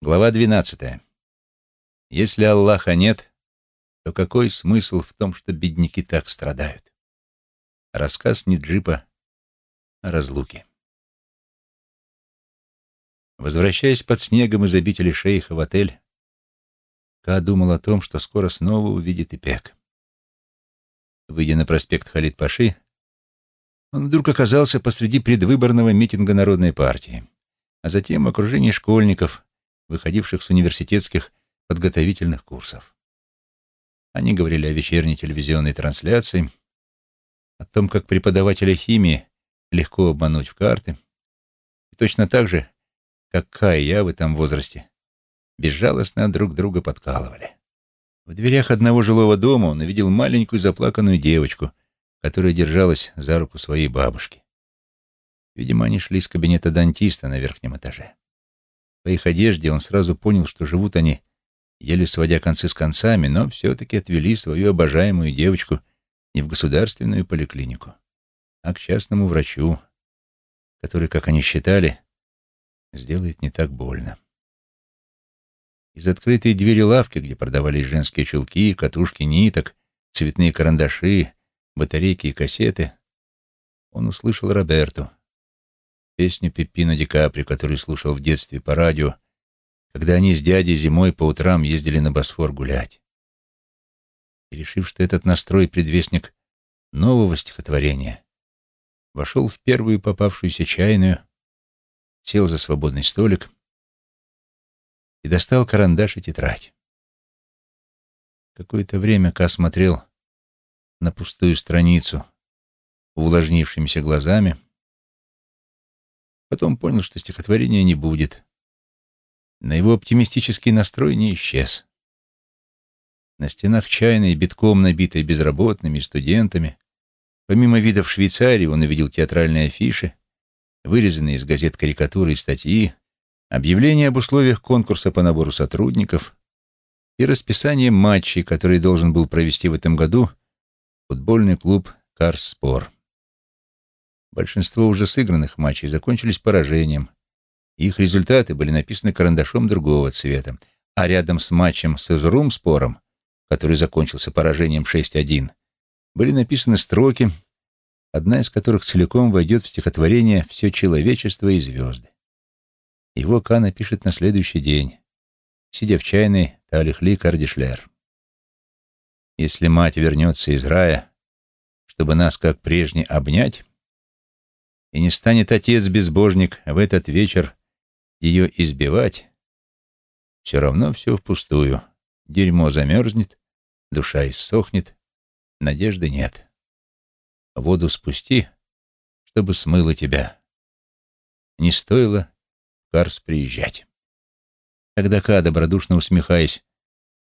Глава 12. Если Аллаха нет, то какой смысл в том, что бедняки так страдают? Рассказ Ниджипа о разлуке. Возвращаясь под снегом из обители шейха в отель, Ка думал о том, что скоро снова увидит Ипек. Выйдя на проспект Халид-Паши, он вдруг оказался посреди предвыборного митинга Народной партии, а затем в окружении школьников, выходивших с университетских подготовительных курсов. Они говорили о вечерней телевизионной трансляции, о том, как преподавателя химии легко обмануть в карты, и точно так же, как Кай и я в этом возрасте, безжалостно друг друга подкалывали. В дверях одного жилого дома он увидел маленькую заплаканную девочку, которая держалась за руку своей бабушки. Видимо, они шли из кабинета дантиста на верхнем этаже. По их одежде он сразу понял, что живут они, еле сводя концы с концами, но все-таки отвели свою обожаемую девочку не в государственную поликлинику, а к частному врачу, который, как они считали, сделает не так больно. Из открытой двери лавки, где продавались женские чулки, катушки ниток, цветные карандаши, батарейки и кассеты, он услышал Роберту, песню Пеппино Ди Капри, которую слушал в детстве по радио, когда они с дядей зимой по утрам ездили на Босфор гулять. И, решив, что этот настрой — предвестник нового стихотворения, вошел в первую попавшуюся чайную, сел за свободный столик и достал карандаш и тетрадь. Какое-то время Ка смотрел на пустую страницу увлажнившимися глазами, Потом понял, что стихотворения не будет. Но его оптимистический настрой не исчез. На стенах чайной, битком набитой безработными студентами, помимо видов Швейцарии, он увидел театральные афиши, вырезанные из газет карикатуры и статьи, объявления об условиях конкурса по набору сотрудников и расписание матчей, который должен был провести в этом году футбольный клуб «Карспор». Большинство уже сыгранных матчей закончились поражением. Их результаты были написаны карандашом другого цвета, а рядом с матчем с Изрумспором, который закончился поражением 6-1, были написаны строки, одна из которых целиком войдет в стихотворение «Все человечество и звезды». Его Ка напишет на следующий день, сидя в чайной Талихли Кардишлер. «Если мать вернется из рая, чтобы нас, как прежне, обнять, и не станет отец-безбожник в этот вечер ее избивать, все равно все впустую. Дерьмо замерзнет, душа иссохнет, надежды нет. Воду спусти, чтобы смыло тебя. Не стоило в Карс приезжать. Когда Ка, добродушно усмехаясь,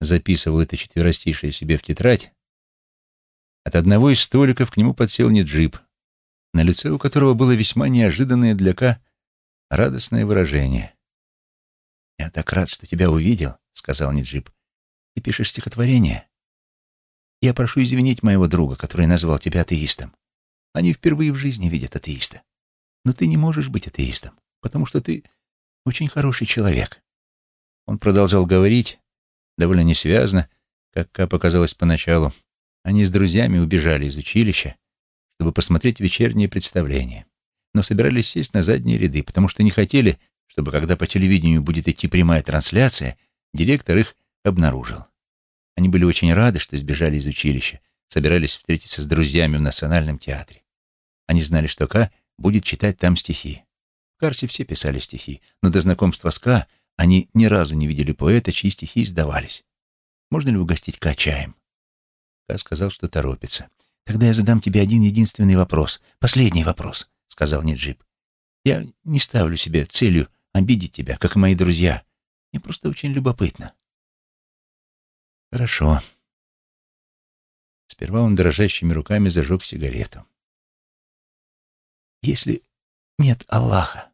записывал это четверостишее себе в тетрадь, от одного из столиков к нему подсел не джип, на лице у которого было весьма неожиданное для Ка радостное выражение. «Я так рад, что тебя увидел», — сказал Ниджип. «Ты пишешь стихотворение. Я прошу извинить моего друга, который назвал тебя атеистом. Они впервые в жизни видят атеиста. Но ты не можешь быть атеистом, потому что ты очень хороший человек». Он продолжал говорить, довольно несвязно, как Ка показалось поначалу. Они с друзьями убежали из училища, чтобы посмотреть вечернее представление, но собирались сесть на задние ряды, потому что не хотели, чтобы, когда по телевидению будет идти прямая трансляция, директор их обнаружил. Они были очень рады, что сбежали из училища, собирались встретиться с друзьями в Национальном театре. Они знали, что Ка будет читать там стихи. В Карсе все писали стихи, но до знакомства с Ка они ни разу не видели поэта, чьи стихи издавались. «Можно ли угостить Ка чаем?» Ка сказал, что торопится. «Тогда я задам тебе один единственный вопрос. Последний вопрос», — сказал Ниджип. «Я не ставлю себе целью обидеть тебя, как и мои друзья. Мне просто очень любопытно». «Хорошо». Сперва он дрожащими руками зажег сигарету. «Если нет Аллаха,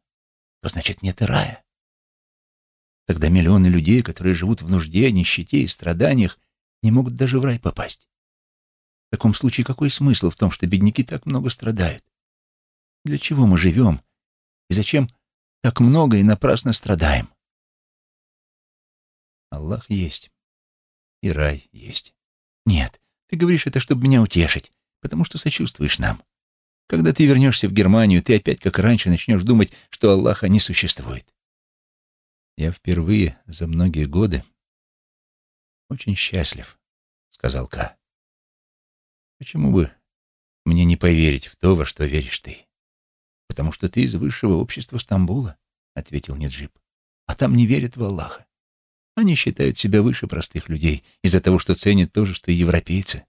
то значит нет и рая. Тогда миллионы людей, которые живут в нужде, нищете и страданиях, не могут даже в рай попасть. В таком случае какой смысл в том, что бедняки так много страдают? Для чего мы живем? И зачем так много и напрасно страдаем? Аллах есть. И рай есть. Нет, ты говоришь это, чтобы меня утешить, потому что сочувствуешь нам. Когда ты вернешься в Германию, ты опять, как раньше, начнешь думать, что Аллаха не существует. Я впервые за многие годы очень счастлив, сказал Ка. Почему бы мне не поверить в то, во что веришь ты? Потому что ты из высшего общества Стамбула, ответил Неджип. А там не верят в Аллаха. Они считают себя выше простых людей из-за того, что ценят то же, что и европейцы.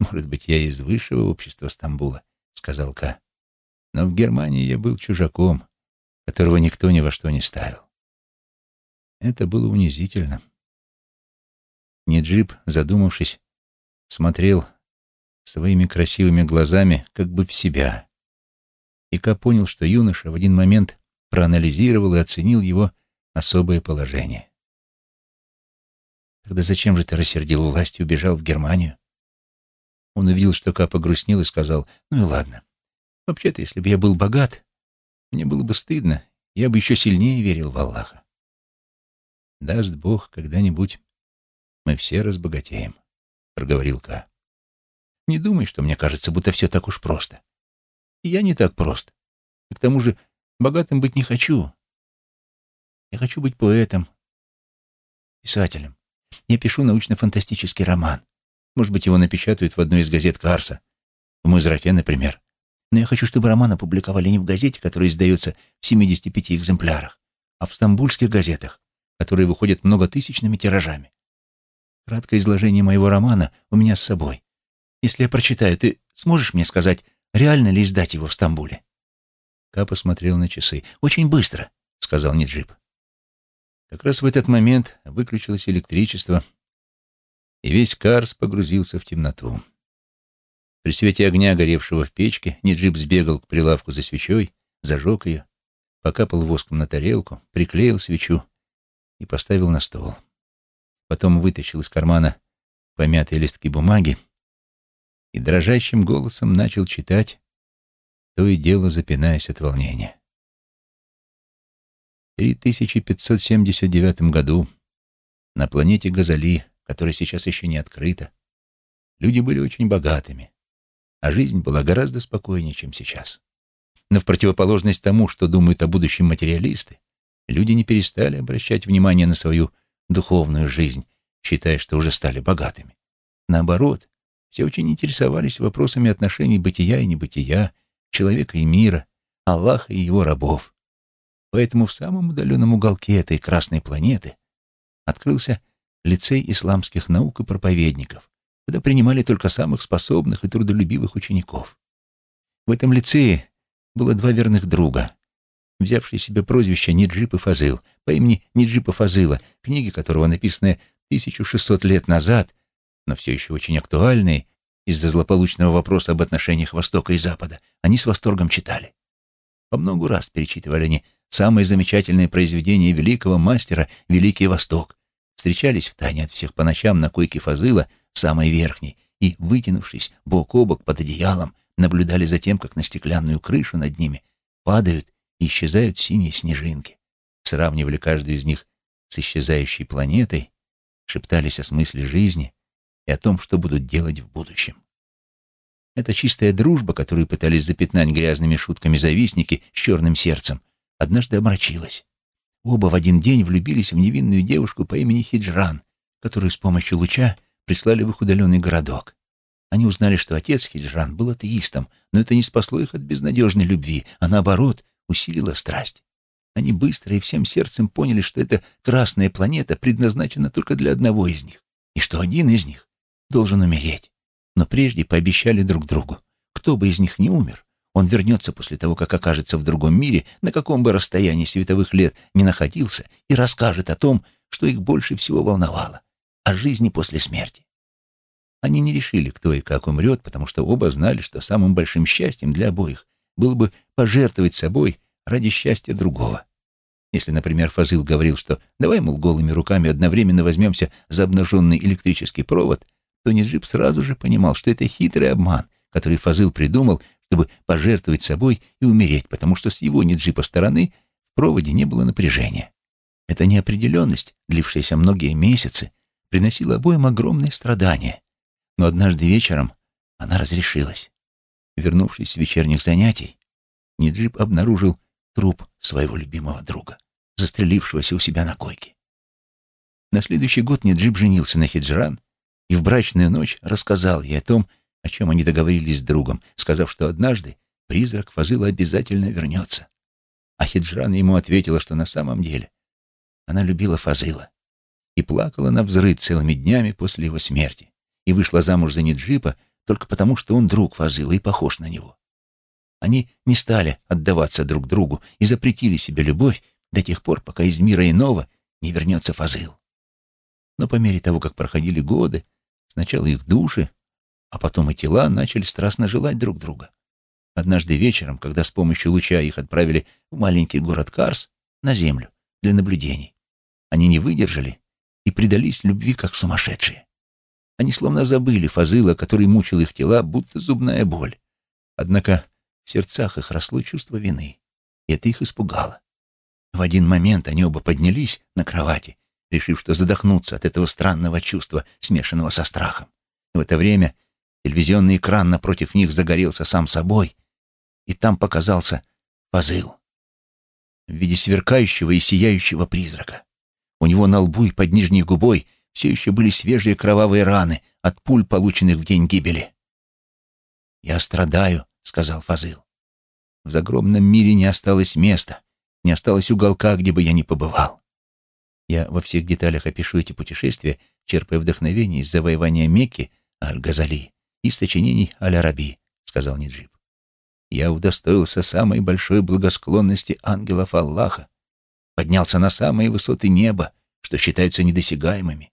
«Может быть, я из высшего общества Стамбула», — сказал Ка. «Но в Германии я был чужаком, которого никто ни во что не ставил. Это было унизительно». Неджип, задумавшись, смотрел своими красивыми глазами как бы в себя. И Ка понял, что юноша в один момент проанализировал и оценил его особое положение. «Тогда зачем же ты рассердил власть и убежал в Германию?» Он увидел, что Ка погрустнел и сказал, «Ну и ладно. Вообще-то, если бы я был богат, мне было бы стыдно, я бы еще сильнее верил в Аллаха. Даст Бог, когда-нибудь мы все разбогатеем», — проговорил Ка. «Не думай, что мне кажется, будто все так уж просто. я не так прост. И к тому же богатым быть не хочу. Я хочу быть поэтом, писателем. Я пишу научно-фантастический роман. Может быть, его напечатают в одной из газет Карса. В Мызрафе, например. Но я хочу, чтобы роман опубликовали не в газете, которая издается в 75 экземплярах, а в стамбульских газетах, которые выходят многотысячными тиражами. Краткое изложение моего романа у меня с собой. Если я прочитаю, ты сможешь мне сказать, реально ли издать его в Стамбуле?» Ка посмотрел на часы. «Очень быстро», — сказал Ниджип. Как раз в этот момент выключилось электричество, и весь Карс погрузился в темноту. При свете огня, горевшего в печке, Ниджип сбегал к прилавку за свечой, зажег ее, покапал воском на тарелку, приклеил свечу и поставил на стол. Потом вытащил из кармана помятые листки бумаги и дрожащим голосом начал читать, то и дело запинаясь от волнения. В 3579 году на планете Газали которая сейчас еще не открыта, люди были очень богатыми, а жизнь была гораздо спокойнее, чем сейчас. Но в противоположность тому, что думают о будущем материалисты, люди не перестали обращать внимание на свою духовную жизнь, считая, что уже стали богатыми. Наоборот, все очень интересовались вопросами отношений бытия и небытия, человека и мира, Аллаха и его рабов. Поэтому в самом удаленном уголке этой красной планеты открылся лицей исламских наук и проповедников, куда принимали только самых способных и трудолюбивых учеников. В этом лицее было два верных друга, взявшие себе прозвище Ниджип и Фазыл, по имени Ниджипа Фазыла, книги которого, написанные 1600 лет назад, но все еще очень актуальные из-за злополучного вопроса об отношениях Востока и Запада, они с восторгом читали. По многу раз перечитывали они самые замечательные произведения великого мастера «Великий Восток», встречались в тайне от всех по ночам на койке Фазыла, самой верхней, и, вытянувшись бок о бок под одеялом, наблюдали за тем, как на стеклянную крышу над ними падают и исчезают синие снежинки. Сравнивали каждую из них с исчезающей планетой, шептались о смысле жизни и о том, что будут делать в будущем. Эта чистая дружба, которую пытались запятнать грязными шутками завистники с черным сердцем, однажды омрачилась. Оба в один день влюбились в невинную девушку по имени Хиджран, которую с помощью луча прислали в их удаленный городок. Они узнали, что отец Хиджран был атеистом, но это не спасло их от безнадежной любви, а наоборот усилило страсть. Они быстро и всем сердцем поняли, что эта красная планета предназначена только для одного из них, и что один из них должен умереть. Но прежде пообещали друг другу, кто бы из них не умер, он вернется после того, как окажется в другом мире, на каком бы расстоянии световых лет не находился, и расскажет о том, что их больше всего волновало — о жизни после смерти. Они не решили, кто и как умрет, потому что оба знали, что самым большим счастьем для обоих было бы пожертвовать собой ради счастья другого. Если, например, Фазыл говорил, что «давай, мол, голыми руками одновременно возьмемся за обнаженный электрический провод», то Неджип сразу же понимал, что это хитрый обман, который Фазыл придумал, чтобы пожертвовать собой и умереть, потому что с его неджипа стороны в проводе не было напряжения. Эта неопределенность, длившаяся многие месяцы, приносила обоим огромные страдания. Но однажды вечером она разрешилась. Вернувшись с вечерних занятий, Ниджип обнаружил труп своего любимого друга, застрелившегося у себя на койке. На следующий год Ниджип женился на Хиджран и в брачную ночь рассказал ей о том, о чем они договорились с другом, сказав, что однажды призрак Фазыла обязательно вернется. А Хиджран ему ответила, что на самом деле она любила Фазыла и плакала на взрыв целыми днями после его смерти и вышла замуж за Ниджипа только потому, что он друг Фазыла и похож на него. Они не стали отдаваться друг другу и запретили себе любовь до тех пор, пока из мира иного не вернется Фазыл. Но по мере того, как проходили годы, сначала их души, а потом и тела начали страстно желать друг друга. Однажды вечером, когда с помощью луча их отправили в маленький город Карс, на землю, для наблюдений, они не выдержали и предались любви как сумасшедшие. Они словно забыли Фазыла, который мучил их тела, будто зубная боль. Однако в сердцах их росло чувство вины, и это их испугало. В один момент они оба поднялись на кровати, решив, что задохнутся от этого странного чувства, смешанного со страхом. В это время телевизионный экран напротив них загорелся сам собой, и там показался Фазыл в виде сверкающего и сияющего призрака. У него на лбу и под нижней губой все еще были свежие кровавые раны от пуль, полученных в день гибели. «Я страдаю», — сказал Фазыл. «В загромном мире не осталось места, не осталось уголка, где бы я ни побывал. Я во всех деталях опишу эти путешествия, черпая вдохновение из завоевания Мекки Аль-Газали и сочинений Аль-Араби», — сказал Ниджиб. «Я удостоился самой большой благосклонности ангелов Аллаха, поднялся на самые высоты неба, что считаются недосягаемыми,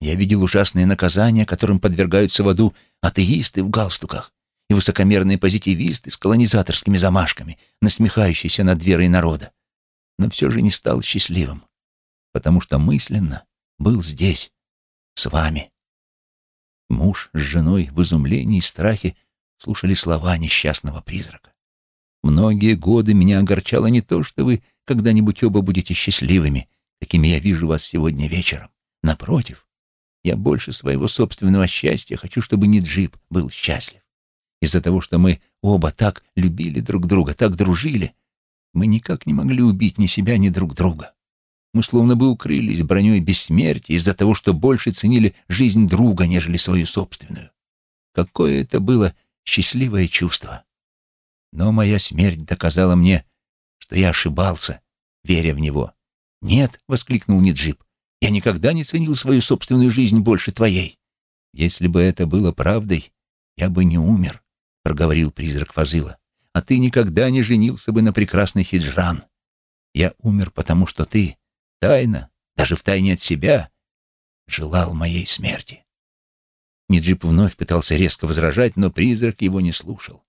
я видел ужасные наказания, которым подвергаются в аду атеисты в галстуках и высокомерные позитивисты с колонизаторскими замашками, насмехающиеся над верой народа. Но все же не стал счастливым, потому что мысленно был здесь, с вами. Муж с женой в изумлении и страхе слушали слова несчастного призрака. Многие годы меня огорчало не то, что вы когда-нибудь оба будете счастливыми, какими я вижу вас сегодня вечером. Напротив, я больше своего собственного счастья хочу, чтобы Ниджип был счастлив. Из-за того, что мы оба так любили друг друга, так дружили, мы никак не могли убить ни себя, ни друг друга. Мы словно бы укрылись броней бессмертия из-за того, что больше ценили жизнь друга, нежели свою собственную. Какое это было счастливое чувство. Но моя смерть доказала мне, что я ошибался, веря в него. «Нет», — воскликнул Ниджип, я никогда не ценил свою собственную жизнь больше твоей. Если бы это было правдой, я бы не умер, — проговорил призрак Фазыла. А ты никогда не женился бы на прекрасной Хиджран. Я умер, потому что ты, тайно, даже в тайне от себя, желал моей смерти. Ниджип вновь пытался резко возражать, но призрак его не слушал.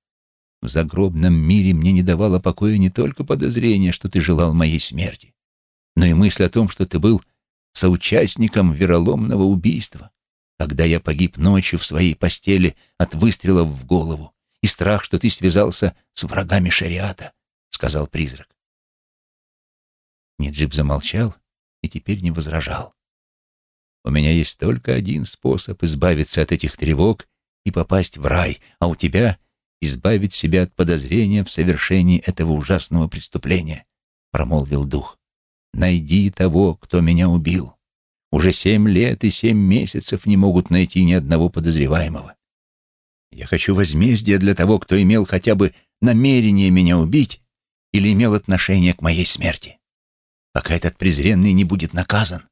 В загробном мире мне не давало покоя не только подозрение, что ты желал моей смерти, но и мысль о том, что ты был соучастником вероломного убийства, когда я погиб ночью в своей постели от выстрелов в голову, и страх, что ты связался с врагами шариата, — сказал призрак. Неджип замолчал и теперь не возражал. У меня есть только один способ избавиться от этих тревог и попасть в рай, а у тебя — избавить себя от подозрения в совершении этого ужасного преступления, — промолвил дух. Найди того, кто меня убил. Уже семь лет и семь месяцев не могут найти ни одного подозреваемого. Я хочу возмездия для того, кто имел хотя бы намерение меня убить или имел отношение к моей смерти. Пока этот презренный не будет наказан,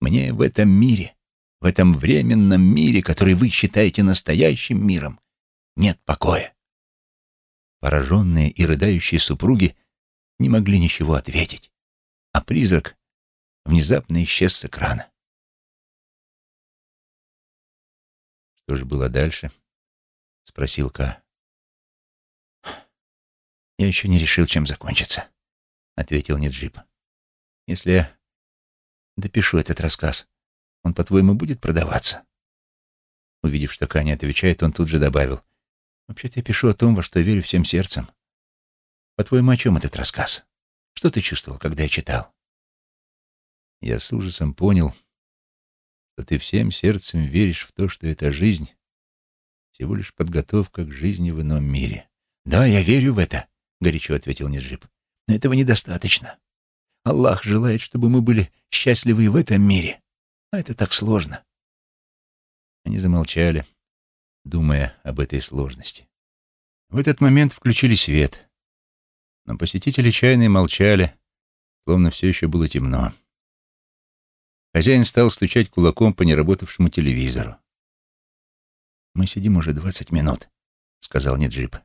мне в этом мире, в этом временном мире, который вы считаете настоящим миром, нет покоя. Пораженные и рыдающие супруги не могли ничего ответить призрак внезапно исчез с экрана. «Что же было дальше?» — спросил Ка. «Я еще не решил, чем закончится», — ответил Неджип. «Если я допишу этот рассказ, он, по-твоему, будет продаваться?» Увидев, что Ка не отвечает, он тут же добавил. «Вообще-то я пишу о том, во что верю всем сердцем. По-твоему, о чем этот рассказ?» Что ты чувствовал, когда я читал? Я с ужасом понял, что ты всем сердцем веришь в то, что эта жизнь — всего лишь подготовка к жизни в ином мире. «Да, я верю в это», — горячо ответил Неджип. «Но этого недостаточно. Аллах желает, чтобы мы были счастливы в этом мире. А это так сложно». Они замолчали, думая об этой сложности. В этот момент включили свет, но посетители чайной молчали, словно все еще было темно. Хозяин стал стучать кулаком по неработавшему телевизору. «Мы сидим уже двадцать минут», — сказал Неджип.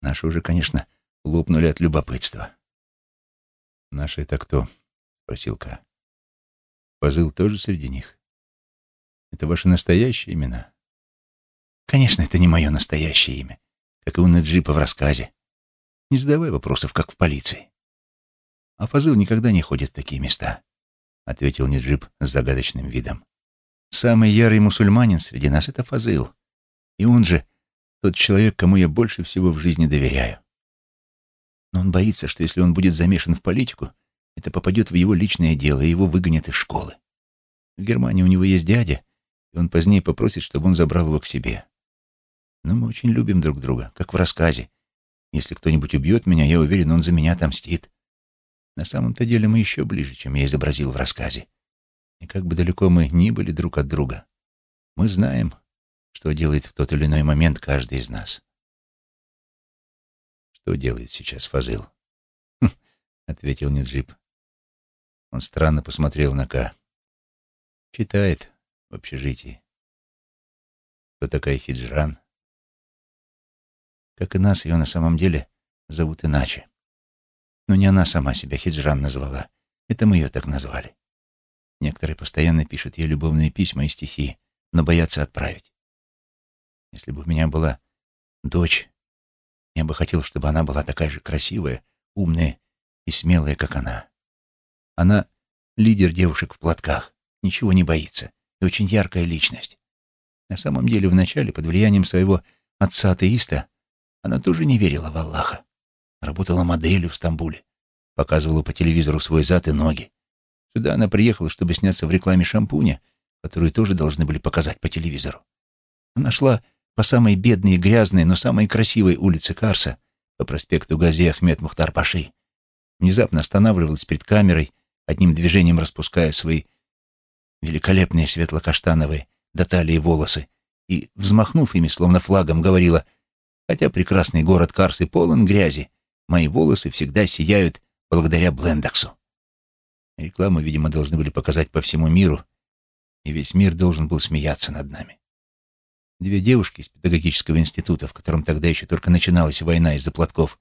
«Наши уже, конечно, лопнули от любопытства». «Наши это кто?» — спросил Ка. «Пазыл тоже среди них? Это ваши настоящие имена?» «Конечно, это не мое настоящее имя, как и у Неджипа в рассказе. Не задавай вопросов, как в полиции. А Фазыл никогда не ходит в такие места ответил Ниджип с загадочным видом. Самый ярый мусульманин среди нас — это Фазыл. И он же тот человек, кому я больше всего в жизни доверяю. Но он боится, что если он будет замешан в политику, это попадет в его личное дело, и его выгонят из школы. В Германии у него есть дядя, и он позднее попросит, чтобы он забрал его к себе. Но мы очень любим друг друга, как в рассказе. Если кто-нибудь убьет меня, я уверен, он за меня отомстит. На самом-то деле мы еще ближе, чем я изобразил в рассказе. И как бы далеко мы ни были друг от друга, мы знаем, что делает в тот или иной момент каждый из нас. «Что делает сейчас Фазыл?» «Хм», — ответил Неджип. Он странно посмотрел на Ка. «Читает в общежитии. Кто такая Хиджран?» Как и нас, ее на самом деле зовут иначе. Но не она сама себя Хиджран назвала. Это мы ее так назвали. Некоторые постоянно пишут ей любовные письма и стихи, но боятся отправить. Если бы у меня была дочь, я бы хотел, чтобы она была такая же красивая, умная и смелая, как она. Она лидер девушек в платках, ничего не боится и очень яркая личность. На самом деле, вначале, под влиянием своего отца-атеиста, она тоже не верила в Аллаха. Работала моделью в Стамбуле. Показывала по телевизору свой зад и ноги. Сюда она приехала, чтобы сняться в рекламе шампуня, которую тоже должны были показать по телевизору. Она шла по самой бедной и грязной, но самой красивой улице Карса, по проспекту Гази Ахмед Мухтар-Паши. Внезапно останавливалась перед камерой, одним движением распуская свои великолепные светло-каштановые до талии волосы, и, взмахнув ими, словно флагом, говорила, хотя прекрасный город Карсы полон грязи, Мои волосы всегда сияют благодаря Блендаксу. Рекламу, видимо, должны были показать по всему миру, и весь мир должен был смеяться над нами. Две девушки из педагогического института, в котором тогда еще только начиналась война из-за платков,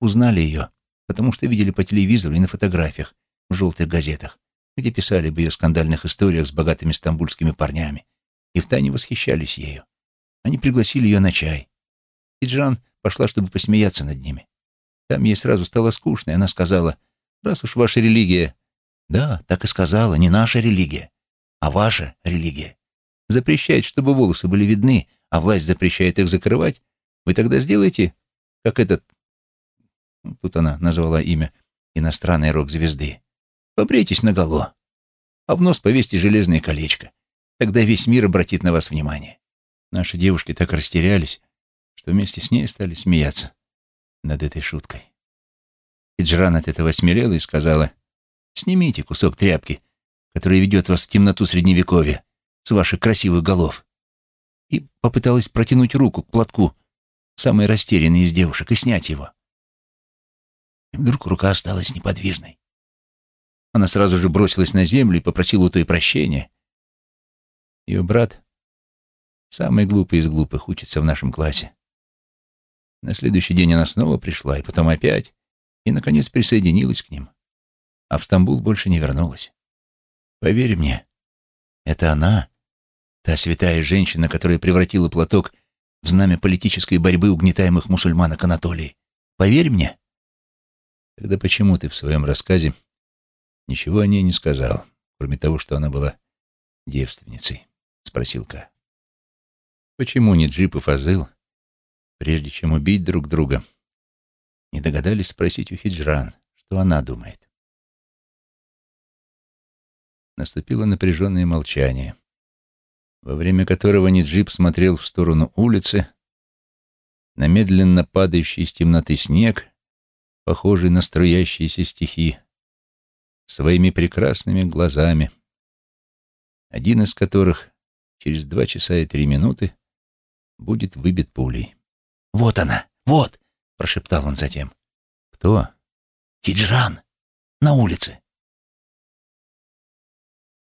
узнали ее, потому что видели по телевизору и на фотографиях в желтых газетах, где писали об ее скандальных историях с богатыми стамбульскими парнями, и втайне восхищались ею. Они пригласили ее на чай. И Джан пошла, чтобы посмеяться над ними. Там ей сразу стало скучно, и она сказала, раз уж ваша религия... Да, так и сказала, не наша религия, а ваша религия. Запрещает, чтобы волосы были видны, а власть запрещает их закрывать. Вы тогда сделаете, как этот... Тут она назвала имя иностранной рок-звезды. Побрейтесь наголо, а в нос повесьте железное колечко. Тогда весь мир обратит на вас внимание. Наши девушки так растерялись, что вместе с ней стали смеяться над этой шуткой. Иджран от этого смелела и сказала, «Снимите кусок тряпки, который ведет вас в темноту Средневековья, с ваших красивых голов». И попыталась протянуть руку к платку, самой растерянной из девушек, и снять его. И вдруг рука осталась неподвижной. Она сразу же бросилась на землю и попросила у той прощения. Ее брат, самый глупый из глупых, учится в нашем классе. На следующий день она снова пришла, и потом опять, и, наконец, присоединилась к ним. А в Стамбул больше не вернулась. Поверь мне, это она, та святая женщина, которая превратила платок в знамя политической борьбы угнетаемых мусульманок Анатолии. Поверь мне. Тогда почему ты в своем рассказе ничего о ней не сказал, кроме того, что она была девственницей? — спросил Ка. Почему не Джип и Фазыл прежде чем убить друг друга, не догадались спросить у Хиджран, что она думает. наступило напряженное молчание, во время которого Ниджип смотрел в сторону улицы, на медленно падающий из темноты снег, похожий на струящиеся стихи, своими прекрасными глазами, один из которых через два часа и три минуты будет выбит пулей. «Вот она, вот!» — прошептал он затем. «Кто?» «Хиджран! На улице!»